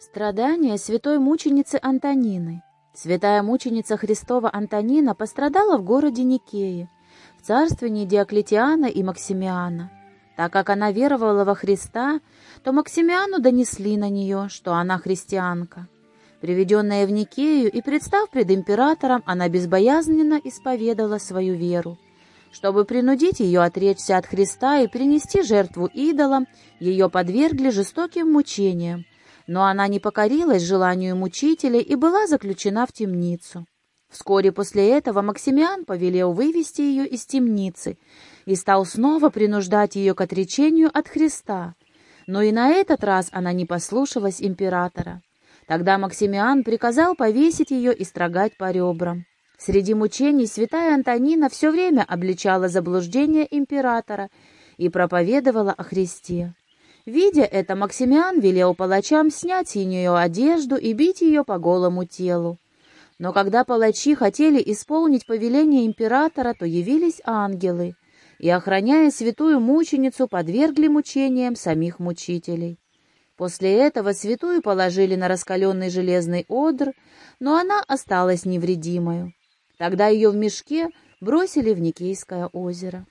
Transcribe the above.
Страдания святой мученицы Антонины. Святая мученица Христова Антонина пострадала в городе Никее, в царствовании Диоклетиана и Максимиана. Так как она веровала во Христа, то Максимиану донесли на нее, что она христианка. Приведенная в Никею и представ пред императором, она безбоязненно исповедала свою веру. Чтобы принудить ее отречься от Христа и принести жертву идолам, ее подвергли жестоким мучениям, но она не покорилась желанию мучителя и была заключена в темницу. Вскоре после этого Максимиан повелел вывести ее из темницы и стал снова принуждать ее к отречению от Христа. Но и на этот раз она не послушалась императора. Тогда Максимиан приказал повесить ее и строгать по ребрам. Среди мучений святая Антонина все время обличала заблуждение императора и проповедовала о Христе. Видя это, Максимиан велел палачам снять с нее одежду и бить ее по голому телу. Но когда палачи хотели исполнить повеление императора, то явились ангелы и, охраняя святую мученицу, подвергли мучениям самих мучителей. После этого святую положили на раскаленный железный одр, но она осталась невредимою. Тогда ее в мешке бросили в Никейское озеро.